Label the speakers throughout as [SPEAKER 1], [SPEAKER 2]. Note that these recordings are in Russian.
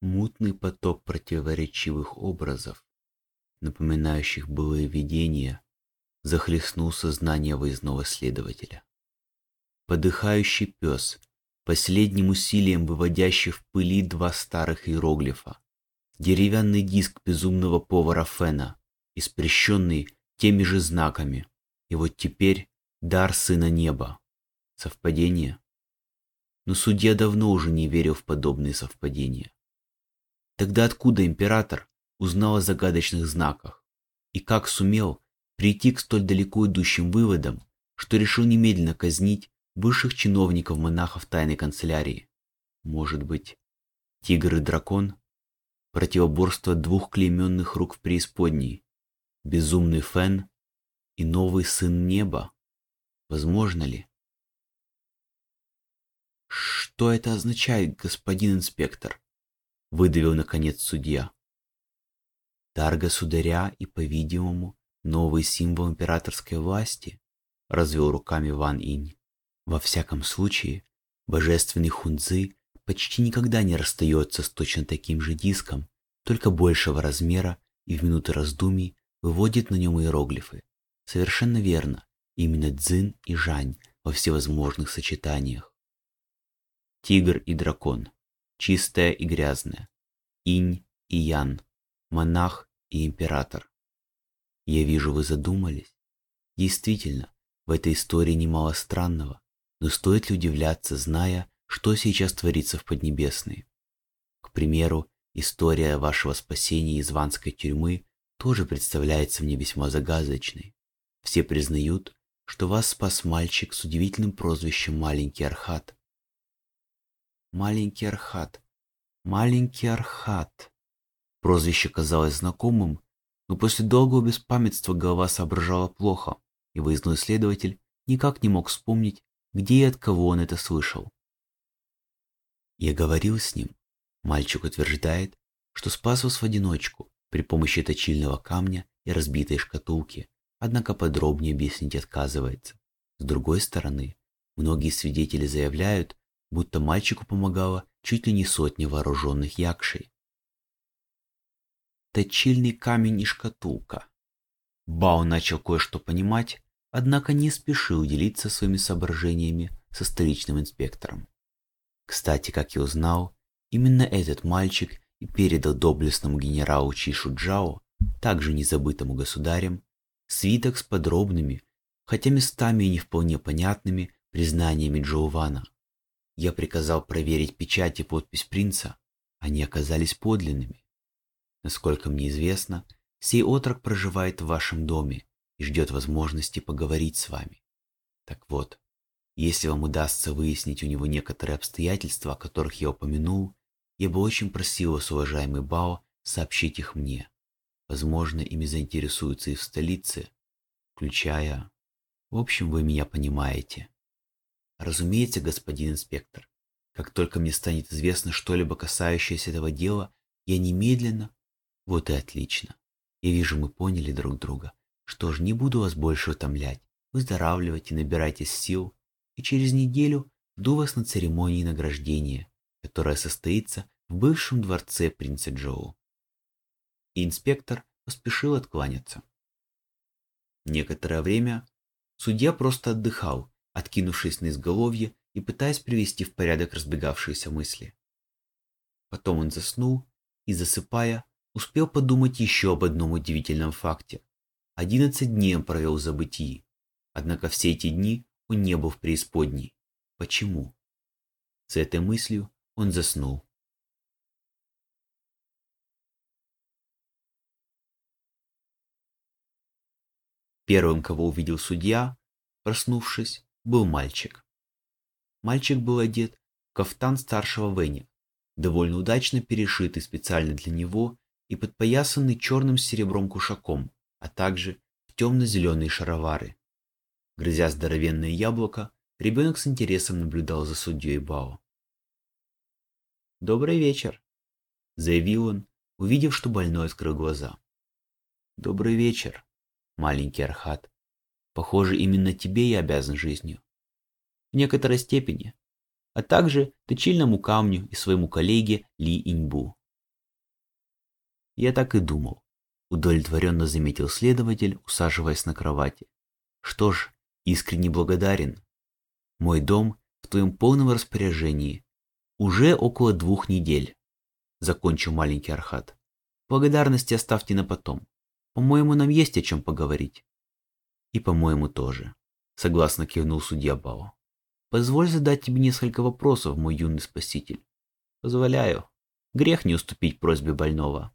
[SPEAKER 1] Мутный поток противоречивых образов, напоминающих былые видения, захлестнул сознание выездного следователя. Подыхающий пес, последним усилием выводящий в пыли два старых иероглифа, деревянный диск безумного повара Фена, испрещенный теми же знаками, и вот теперь дар сына неба. Совпадение? Но судья давно уже не верил в подобные совпадения. Тогда откуда император узнал о загадочных знаках? И как сумел прийти к столь далеко идущим выводам, что решил немедленно казнить высших чиновников-монахов тайной канцелярии? Может быть, тигр и дракон? Противоборство двух клейменных рук в преисподней? Безумный Фен и новый сын неба? Возможно ли? «Что это означает, господин инспектор?» — выдавил наконец судья. «Дар государя и, по-видимому, новый символ императорской власти», — развел руками Ван Инь. «Во всяком случае, божественный хунзы почти никогда не расстается с точно таким же диском, только большего размера и в минуты раздумий выводит на нем иероглифы. Совершенно верно, именно Цзин и Жань во всевозможных сочетаниях. Тигр и дракон, чистая и грязная, инь и ян, монах и император. Я вижу, вы задумались. Действительно, в этой истории немало странного, но стоит ли удивляться, зная, что сейчас творится в Поднебесной? К примеру, история вашего спасения из ванской тюрьмы тоже представляется мне весьма загадочной. Все признают, что вас спас мальчик с удивительным прозвищем «Маленький Архат». «Маленький Архат, маленький Архат». Прозвище казалось знакомым, но после долгого беспамятства голова соображала плохо, и выездной следователь никак не мог вспомнить, где и от кого он это слышал. Я говорил с ним. Мальчик утверждает, что спас вас в одиночку, при помощи точильного камня и разбитой шкатулки, однако подробнее объяснить отказывается. С другой стороны, многие свидетели заявляют, будто мальчику помогала чуть ли не сотня вооруженных якшей. Точильный камень и шкатулка. Бао начал кое-что понимать, однако не спешил делиться своими соображениями со столичным инспектором. Кстати, как я узнал, именно этот мальчик и передал доблестному генералу Чишу Джао, также незабытому государем, свиток с подробными, хотя местами и не вполне понятными, признаниями Джоувана. Я приказал проверить печать и подпись принца, они оказались подлинными. Насколько мне известно, сей отрок проживает в вашем доме и ждет возможности поговорить с вами. Так вот, если вам удастся выяснить у него некоторые обстоятельства, о которых я упомянул, я бы очень просил вас, уважаемый Бао, сообщить их мне. Возможно, ими заинтересуются и в столице, включая... В общем, вы меня понимаете. Разумеется, господин инспектор, как только мне станет известно что-либо касающееся этого дела, я немедленно... Вот и отлично. Я вижу, мы поняли друг друга. Что ж, не буду вас больше утомлять. Выздоравливайте, набирайтесь сил, и через неделю жду вас на церемонии награждения, которая состоится в бывшем дворце принца Джоу. И инспектор поспешил откланяться. Некоторое время судья просто отдыхал, откинувшись на изголовье и пытаясь привести в порядок разбегавшиеся мысли. Потом он заснул и, засыпая, успел подумать еще об одном удивительном факте. Одиннадцать дней он провел в забытии, однако все эти дни он не был в преисподней. Почему? С этой мыслью он заснул. Первым, кого увидел судья, проснувшись, был мальчик. Мальчик был одет в кафтан старшего Венни, довольно удачно перешитый специально для него и подпоясанный черным с серебром кушаком, а также в темно-зеленые шаровары. Грызя здоровенное яблоко, ребенок с интересом наблюдал за судьей Бао. «Добрый вечер», — заявил он, увидев, что больной открыл глаза. «Добрый вечер, маленький Архат. Похоже, именно тебе я обязан жизнью. В некоторой степени. А также точильному камню и своему коллеге Ли Иньбу. Я так и думал. Удовлетворенно заметил следователь, усаживаясь на кровати. Что ж, искренне благодарен. Мой дом в твоем полном распоряжении. Уже около двух недель. Закончил маленький Архат. Благодарности оставьте на потом. По-моему, нам есть о чем поговорить. И по-моему тоже. Согласно кивнул судья Бао. Позволь задать тебе несколько вопросов, мой юный спаситель. Позволяю. Грех не уступить просьбе больного.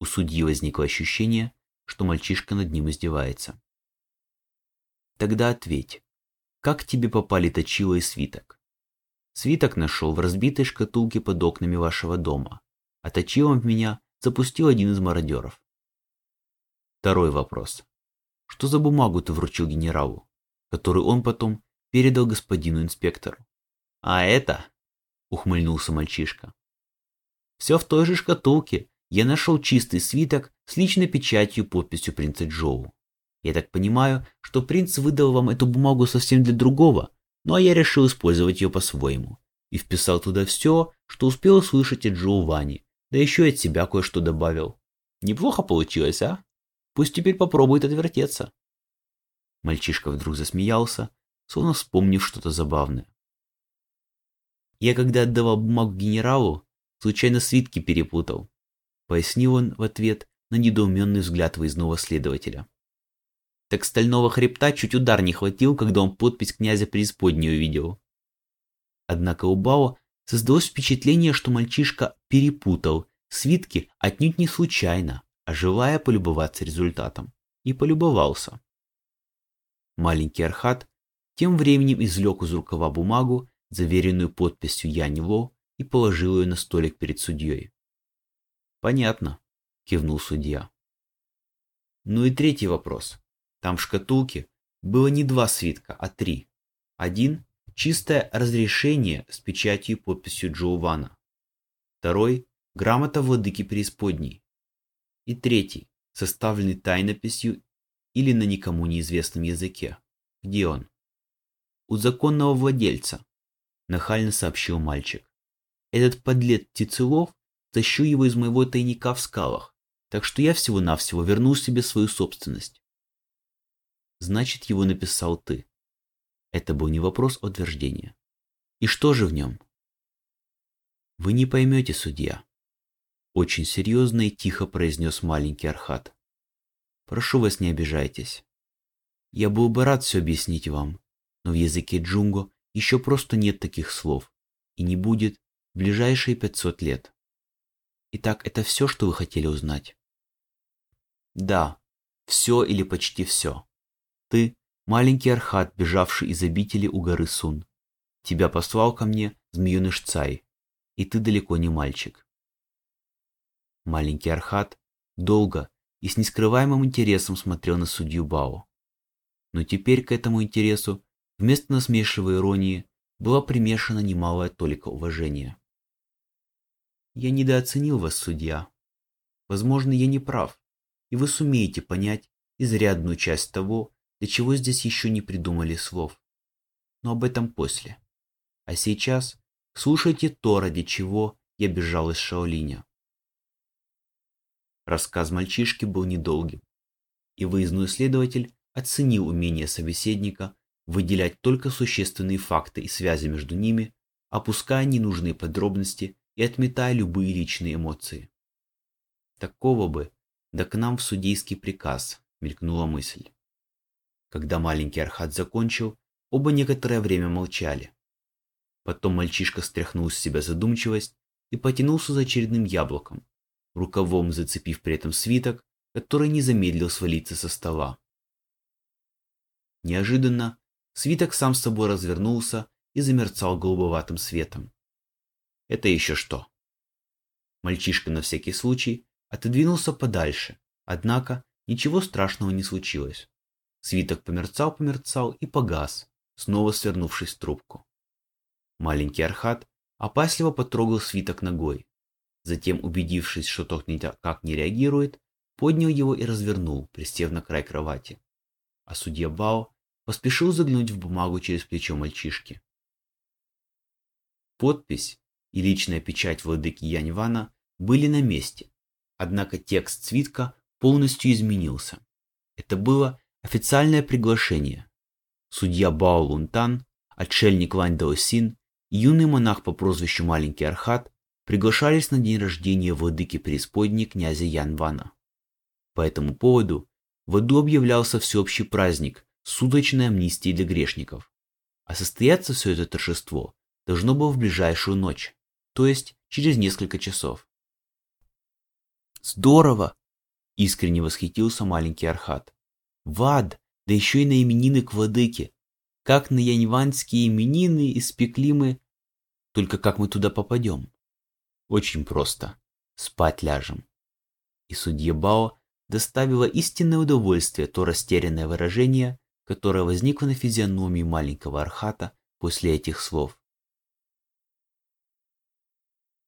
[SPEAKER 1] У судьи возникло ощущение, что мальчишка над ним издевается. Тогда ответь, как тебе попали точило и свиток? Свиток нашел в разбитой шкатулке под окнами вашего дома, а точилом в меня запустил один из мародеров. Второй вопрос. Что за бумагу ты вручил генералу, которую он потом передал господину инспектору? А это, ухмыльнулся мальчишка. Все в той же шкатулке, я нашел чистый свиток с личной печатью подписью принца Джоу. Я так понимаю, что принц выдал вам эту бумагу совсем для другого, ну а я решил использовать ее по-своему. И вписал туда все, что успел услышать от Джоу Вани, да еще и от себя кое-что добавил. Неплохо получилось, а? Пусть теперь попробует отвертеться. Мальчишка вдруг засмеялся, словно вспомнив что-то забавное. Я когда отдавал бумагу генералу, случайно свитки перепутал пояснил он в ответ на недоуменный взгляд выездного следователя. Так стального хребта чуть удар не хватил, когда он подпись князя преисподней увидел. Однако у Бао создалось впечатление, что мальчишка перепутал свитки отнюдь не случайно, желая полюбоваться результатом. И полюбовался. Маленький Архат тем временем извлек из рукава бумагу, заверенную подписью Янь и положил ее на столик перед судьей. Понятно, кивнул судья. Ну и третий вопрос. Там в шкатулке было не два свитка, а три. Один – чистое разрешение с печатью и подписью Джоувана. Второй – грамота владыки преисподней. И третий – составленный тайнописью или на никому неизвестном языке. Где он? У законного владельца, нахально сообщил мальчик. Этот подлец Тицелов тащу его из моего тайника в скалах, так что я всего-навсего вернул себе свою собственность. Значит, его написал ты. Это был не вопрос утверждения. И что же в нем? Вы не поймете, судья. Очень серьезно и тихо произнес маленький Архат. Прошу вас, не обижайтесь. Я был бы рад все объяснить вам, но в языке джунго еще просто нет таких слов и не будет в ближайшие 500 лет. Итак, это все, что вы хотели узнать? Да, все или почти все. Ты – маленький архат, бежавший из обители у горы Сун. Тебя послал ко мне змееныш Цай, и ты далеко не мальчик. Маленький архат долго и с нескрываемым интересом смотрел на судью Бао. Но теперь к этому интересу вместо насмешливой иронии была примешана немалая толика уважения. Я недооценил вас, судья. Возможно, я не прав, и вы сумеете понять изрядную часть того, для чего здесь еще не придумали слов. Но об этом после. А сейчас слушайте то, ради чего я бежал из Шаолиня. Рассказ мальчишки был недолгим, и выездной следователь оценил умение собеседника выделять только существенные факты и связи между ними, опуская ненужные подробности и отметая любые личные эмоции. Такого бы, да к нам в судейский приказ, мелькнула мысль. Когда маленький Архат закончил, оба некоторое время молчали. Потом мальчишка стряхнул с себя задумчивость и потянулся за очередным яблоком, рукавом зацепив при этом свиток, который не замедлил свалиться со стола. Неожиданно свиток сам с собой развернулся и замерцал голубоватым светом. Это еще что? Мальчишка на всякий случай отодвинулся подальше, однако ничего страшного не случилось. Свиток померцал-померцал и погас, снова свернувшись в трубку. Маленький Архат опасливо потрогал свиток ногой. Затем, убедившись, что тот никак не реагирует, поднял его и развернул, присев на край кровати. А судья Бао поспешил заглянуть в бумагу через плечо мальчишки. Подпись и личная печать владыки Яньвана были на месте, Однако текст свитка полностью изменился. Это было официальное приглашение. Судья Бао Лунтан, отшельник Вань Даосин и юный монах по прозвищу Маленький Архат приглашались на день рождения владыки преисподней князя Ян Вана. По этому поводу в аду объявлялся всеобщий праздник, суточная амнистия для грешников. А состояться все это торжество должно было в ближайшую ночь, то есть через несколько часов. «Здорово!» – искренне восхитился маленький Архат. «В ад, да еще и на именины к владыке! Как на яньванские именины испекли мы... Только как мы туда попадем?» «Очень просто. Спать ляжем». И судья Бао доставило истинное удовольствие то растерянное выражение, которое возникло на физиономии маленького Архата после этих слов.